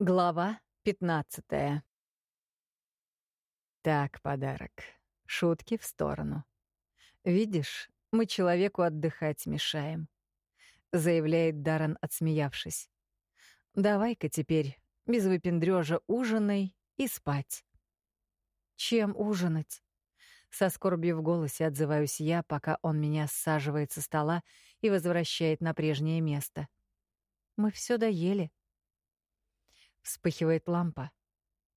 Глава 15. Так, подарок. Шутки в сторону. Видишь, мы человеку отдыхать мешаем, заявляет Даррен, отсмеявшись. Давай-ка теперь без выпендрёжа ужинай и спать. Чем ужинать? Со скорбью в голосе отзываюсь я, пока он меня саживает со стола и возвращает на прежнее место. Мы все доели. Вспыхивает лампа.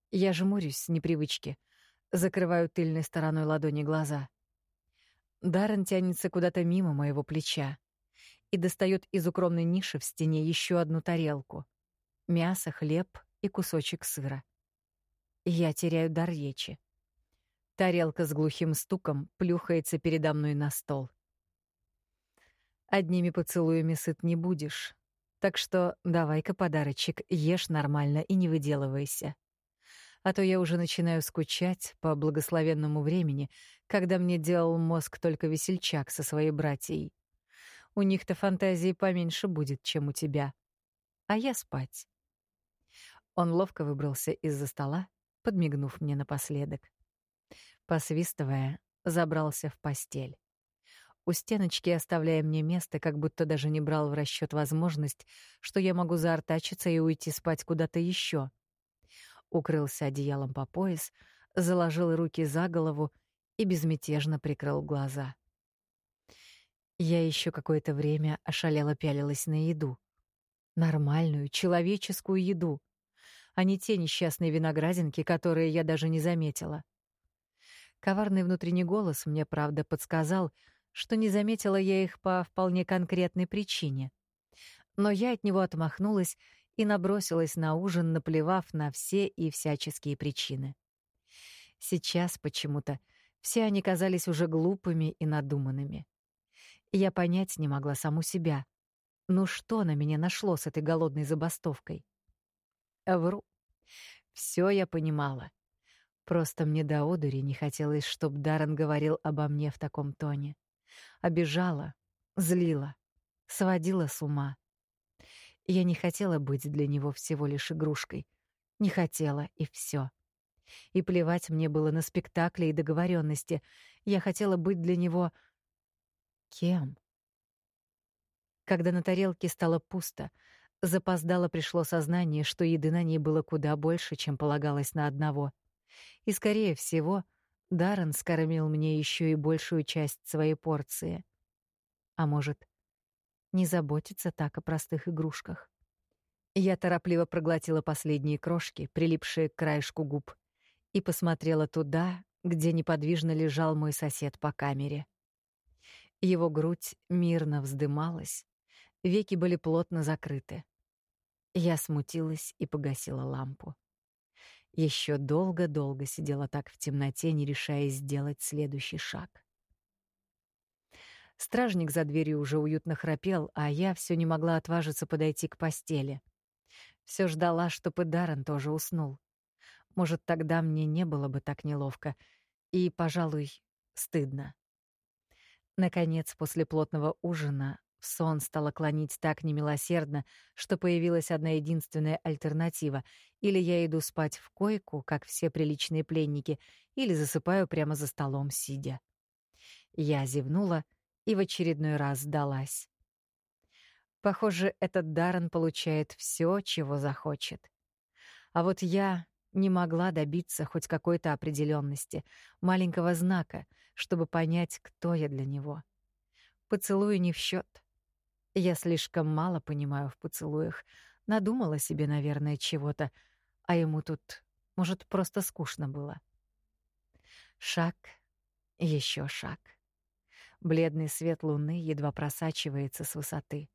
Я жмурюсь с непривычки, закрываю тыльной стороной ладони глаза. Даррен тянется куда-то мимо моего плеча и достает из укромной ниши в стене еще одну тарелку. Мясо, хлеб и кусочек сыра. Я теряю дар речи. Тарелка с глухим стуком плюхается передо мной на стол. Одними поцелуями сыт не будешь, так что давай-ка подарочек, ешь нормально и не выделывайся. А то я уже начинаю скучать по благословенному времени, когда мне делал мозг только весельчак со своей братьей. У них-то фантазии поменьше будет, чем у тебя. А я спать. Он ловко выбрался из-за стола, подмигнув мне напоследок. Посвистывая, забрался в постель у стеночки, оставляя мне место, как будто даже не брал в расчет возможность, что я могу заортачиться и уйти спать куда-то еще. Укрылся одеялом по пояс, заложил руки за голову и безмятежно прикрыл глаза. Я еще какое-то время ошалело пялилась на еду. Нормальную, человеческую еду, а не те несчастные виноградинки, которые я даже не заметила. Коварный внутренний голос мне, правда, подсказал, что не заметила я их по вполне конкретной причине. Но я от него отмахнулась и набросилась на ужин, наплевав на все и всяческие причины. Сейчас почему-то все они казались уже глупыми и надуманными. Я понять не могла саму себя. Ну что на меня нашло с этой голодной забастовкой? Вру. Все я понимала. Просто мне до одури не хотелось, чтоб Даррен говорил обо мне в таком тоне. Обижала, злила, сводила с ума. Я не хотела быть для него всего лишь игрушкой. Не хотела, и все. И плевать мне было на спектакли и договоренности. Я хотела быть для него... Кем? Когда на тарелке стало пусто, запоздало пришло сознание, что еды на ней было куда больше, чем полагалось на одного. И, скорее всего, Даррен скормил мне еще и большую часть своей порции. А может, не заботиться так о простых игрушках? Я торопливо проглотила последние крошки, прилипшие к краешку губ, и посмотрела туда, где неподвижно лежал мой сосед по камере. Его грудь мирно вздымалась, веки были плотно закрыты. Я смутилась и погасила лампу. Еще долго-долго сидела так в темноте, не решаясь сделать следующий шаг. Стражник за дверью уже уютно храпел, а я все не могла отважиться подойти к постели. Все ждала, чтобы Даррен тоже уснул. Может, тогда мне не было бы так неловко и, пожалуй, стыдно. Наконец, после плотного ужина сон стало клонить так немилосердно, что появилась одна единственная альтернатива. Или я иду спать в койку, как все приличные пленники, или засыпаю прямо за столом, сидя. Я зевнула и в очередной раз сдалась. Похоже, этот Даррен получает все, чего захочет. А вот я не могла добиться хоть какой-то определенности, маленького знака, чтобы понять, кто я для него. Поцелуй не в счет. Я слишком мало понимаю в поцелуях. Надумала себе, наверное, чего-то, а ему тут, может, просто скучно было. Шаг, еще шаг. Бледный свет луны едва просачивается с высоты.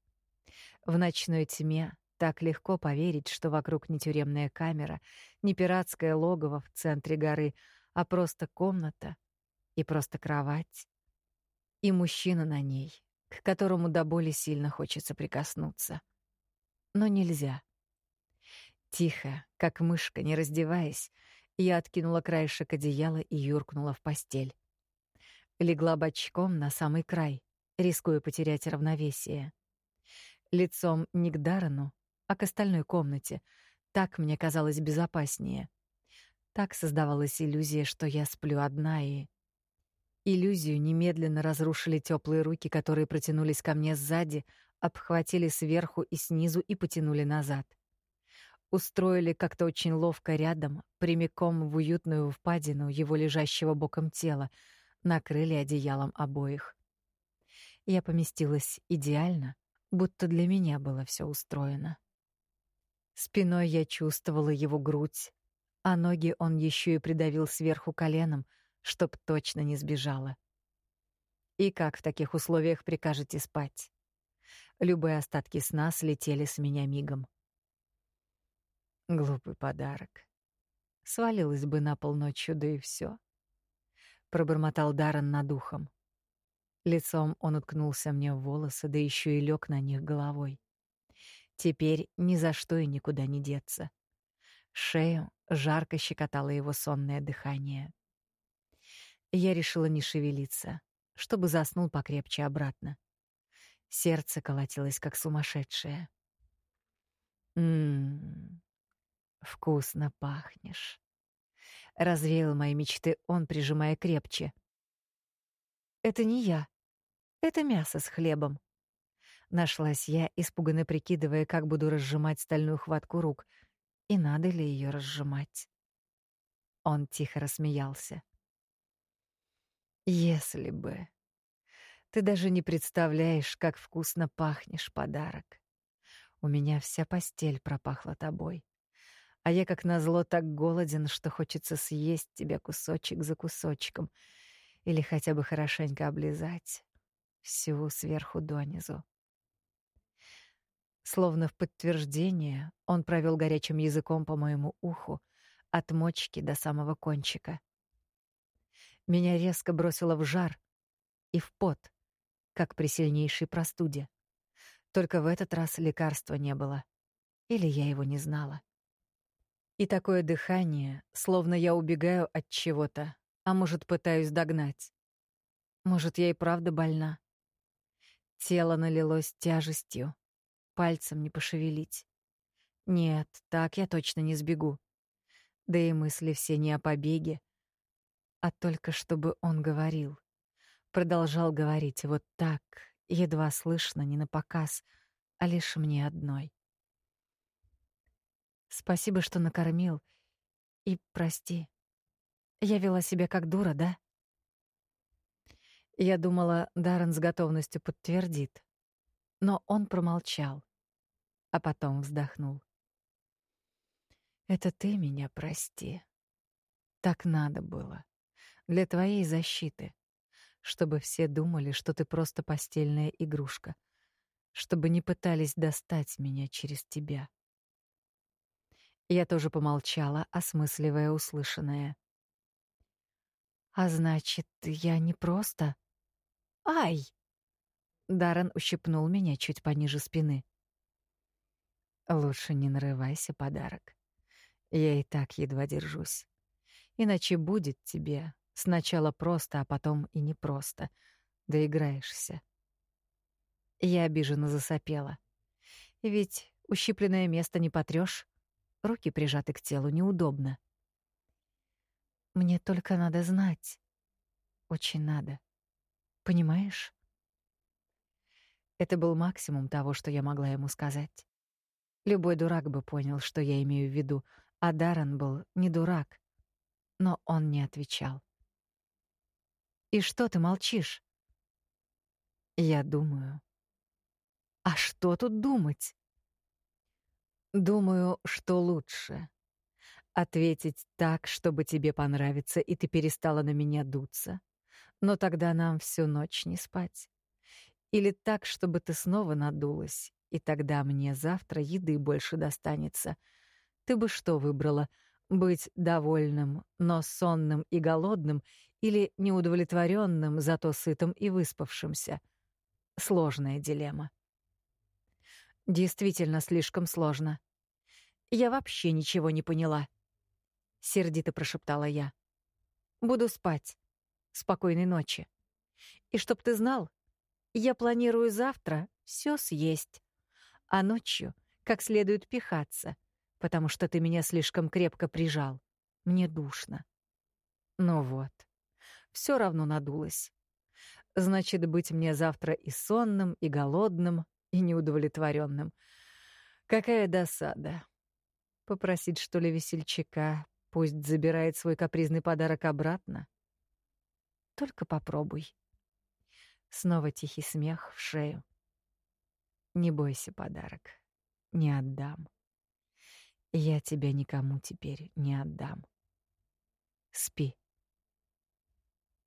В ночной тьме так легко поверить, что вокруг не тюремная камера, не пиратское логово в центре горы, а просто комната и просто кровать. И мужчина на ней, к которому до боли сильно хочется прикоснуться. Но нельзя. Тихо, как мышка, не раздеваясь, я откинула краешек одеяла и юркнула в постель. Легла бочком на самый край, рискуя потерять равновесие. Лицом не к Дарану, а к остальной комнате, Так мне казалось безопаснее. Так создавалась иллюзия, что я сплю одна и... Иллюзию немедленно разрушили теплые руки, которые протянулись ко мне сзади, обхватили сверху и снизу и потянули назад. Устроили как-то очень ловко рядом, прямиком в уютную впадину его лежащего боком тела, накрыли одеялом обоих. Я поместилась идеально, будто для меня было все устроено. Спиной я чувствовала его грудь, а ноги он еще и придавил сверху коленом, чтоб точно не сбежала. И как в таких условиях прикажете спать? Любые остатки сна слетели с меня мигом. Глупый подарок. Свалилась бы на пол ночью, да и все. Пробормотал Даррен над ухом. Лицом он уткнулся мне в волосы, да еще и лег на них головой. Теперь ни за что и никуда не деться. Шею жарко щекотало его сонное дыхание. Я решила не шевелиться, чтобы заснул покрепче обратно. Сердце колотилось как сумасшедшее. Мм. Вкусно пахнешь. Развеял мои мечты он, прижимая крепче. Это не я. Это мясо с хлебом. Нашлась я, испуганно прикидывая, как буду разжимать стальную хватку рук, и надо ли ее разжимать. Он тихо рассмеялся. Если бы. Ты даже не представляешь, как вкусно пахнешь, подарок. У меня вся постель пропахла тобой. А я, как назло, так голоден, что хочется съесть тебя кусочек за кусочком или хотя бы хорошенько облизать всю сверху донизу. Словно в подтверждение, он провел горячим языком по моему уху от мочки до самого кончика. Меня резко бросило в жар и в пот, как при сильнейшей простуде. Только в этот раз лекарства не было. Или я его не знала. И такое дыхание, словно я убегаю от чего-то, а может, пытаюсь догнать. Может, я и правда больна. Тело налилось тяжестью, пальцем не пошевелить. Нет, так я точно не сбегу. Да и мысли все не о побеге, а только чтобы он говорил. Продолжал говорить вот так, едва слышно, не на показ, а лишь мне одной. Спасибо, что накормил. И прости. Я вела себя как дура, да? Я думала, Даррен с готовностью подтвердит. Но он промолчал, а потом вздохнул. Это ты меня прости. Так надо было. Для твоей защиты. Чтобы все думали, что ты просто постельная игрушка. Чтобы не пытались достать меня через тебя. Я тоже помолчала, осмысливая услышанное. А значит, я не просто... Ай! Даррен ущипнул меня чуть пониже спины. Лучше не нарывайся, подарок. Я и так едва держусь. Иначе будет тебе сначала просто, а потом и непросто. Доиграешься. Я обиженно засопела. Ведь ущипленное место не потрёшь. Руки прижаты к телу неудобно. Мне только надо знать. Очень надо. Понимаешь? Это был максимум того, что я могла ему сказать. Любой дурак бы понял, что я имею в виду, а Даррен был не дурак. Но он не отвечал. «И что ты молчишь?» «Я думаю». «А что тут думать?» «Думаю, что лучше. Ответить так, чтобы тебе понравиться, и ты перестала на меня дуться. Но тогда нам всю ночь не спать. Или так, чтобы ты снова надулась, и тогда мне завтра еды больше достанется. Ты бы что выбрала? Быть довольным, но сонным и голодным или неудовлетворенным, зато сытым и выспавшимся? Сложная дилемма. Действительно слишком сложно. Я вообще ничего не поняла. Сердито прошептала я. Буду спать. Спокойной ночи. И чтоб ты знал, я планирую завтра все съесть а ночью как следует пихаться, потому что ты меня слишком крепко прижал. Мне душно. Ну вот. Все равно надулась. Значит, быть мне завтра и сонным, и голодным, и неудовлетворенным. Какая досада. Попросить, что ли, весельчака, пусть забирает свой капризный подарок обратно? Только попробуй. Снова тихий смех в шею. Не бойся, подарок. Не отдам. Я тебя никому теперь не отдам. Спи.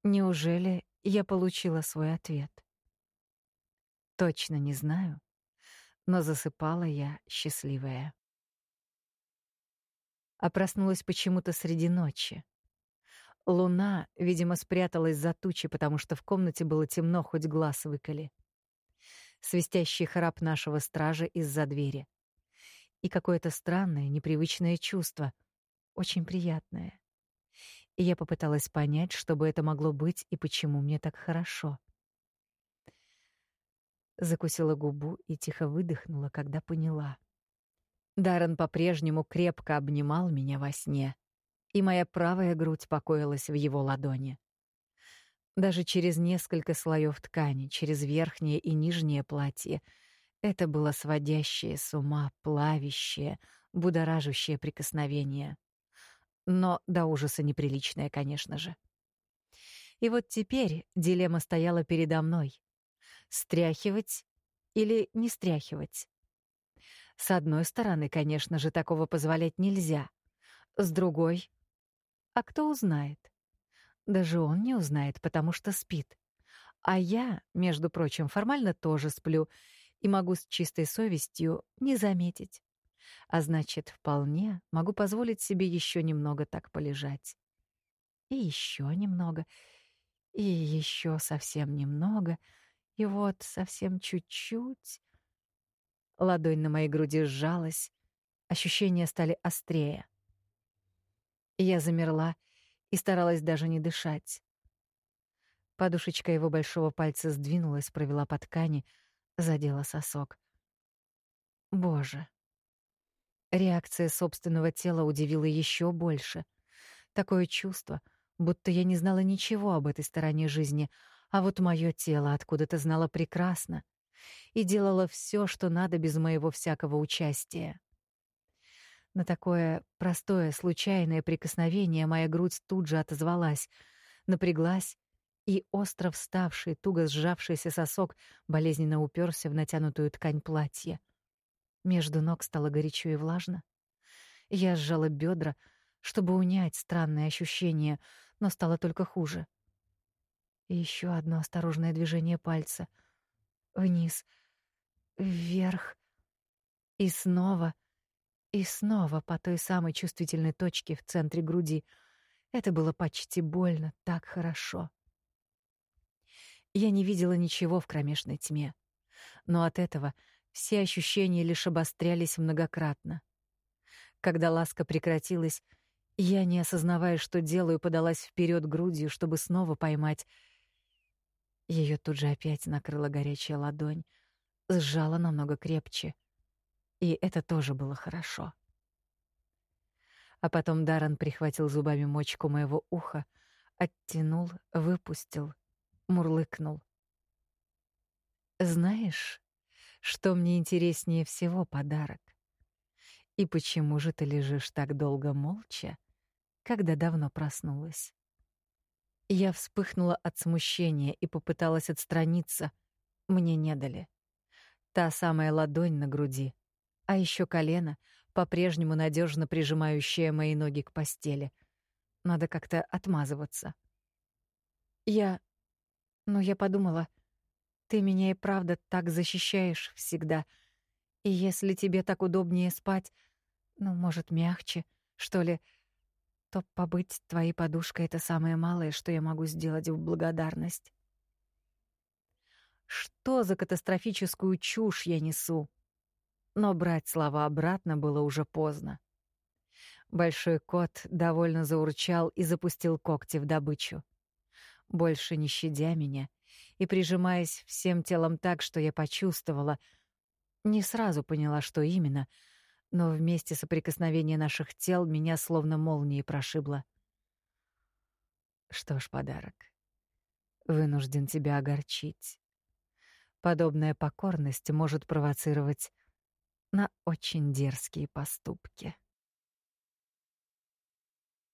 Неужели я получила свой ответ? Точно не знаю, но засыпала я счастливая. А проснулась почему-то среди ночи. Луна, видимо, спряталась за тучи, потому что в комнате было темно, хоть глаз выколи. Свистящий храп нашего стража из-за двери. И какое-то странное, непривычное чувство, очень приятное я попыталась понять, что бы это могло быть и почему мне так хорошо. Закусила губу и тихо выдохнула, когда поняла. Даррен по-прежнему крепко обнимал меня во сне, и моя правая грудь покоилась в его ладони. Даже через несколько слоев ткани, через верхнее и нижнее платье, это было сводящее с ума, плавящее, будоражащее прикосновение — но до ужаса неприличная, конечно же. И вот теперь дилемма стояла передо мной. Стряхивать или не стряхивать? С одной стороны, конечно же, такого позволять нельзя. С другой... А кто узнает? Даже он не узнает, потому что спит. А я, между прочим, формально тоже сплю и могу с чистой совестью не заметить а значит, вполне могу позволить себе еще немного так полежать. И еще немного, и еще совсем немного, и вот совсем чуть-чуть. Ладонь на моей груди сжалась, ощущения стали острее. Я замерла и старалась даже не дышать. Подушечка его большого пальца сдвинулась, провела по ткани, задела сосок. Боже, Реакция собственного тела удивила еще больше. Такое чувство, будто я не знала ничего об этой стороне жизни, а вот мое тело откуда-то знало прекрасно и делало все, что надо без моего всякого участия. На такое простое, случайное прикосновение моя грудь тут же отозвалась, напряглась, и остро вставший, туго сжавшийся сосок болезненно уперся в натянутую ткань платья. Между ног стало горячо и влажно. Я сжала бедра, чтобы унять странное ощущение, но стало только хуже. И еще одно осторожное движение пальца. Вниз, вверх. И снова, и снова по той самой чувствительной точке в центре груди. Это было почти больно, так хорошо. Я не видела ничего в кромешной тьме, но от этого все ощущения лишь обострялись многократно. Когда ласка прекратилась, я, не осознавая, что делаю, подалась вперед грудью, чтобы снова поймать. Ее тут же опять накрыла горячая ладонь, сжала намного крепче. И это тоже было хорошо. А потом Даран прихватил зубами мочку моего уха, оттянул, выпустил, мурлыкнул. «Знаешь, что мне интереснее всего подарок. И почему же ты лежишь так долго молча, когда давно проснулась? Я вспыхнула от смущения и попыталась отстраниться. Мне не дали. Та самая ладонь на груди, а еще колено, по-прежнему надежно прижимающее мои ноги к постели. Надо как-то отмазываться. Я... Ну, я подумала, ты меня и правда так защищаешь всегда. И если тебе так удобнее спать, ну, может, мягче, что ли, то побыть твоей подушкой — это самое малое, что я могу сделать в благодарность. Что за катастрофическую чушь я несу? Но брать слова обратно было уже поздно. Большой кот довольно заурчал и запустил когти в добычу. Больше не щадя меня, и прижимаясь всем телом так, что я почувствовала, не сразу поняла, что именно, но вместе соприкосновения наших тел меня словно молнией прошибло. Что ж, подарок. Вынужден тебя огорчить. Подобная покорность может провоцировать на очень дерзкие поступки.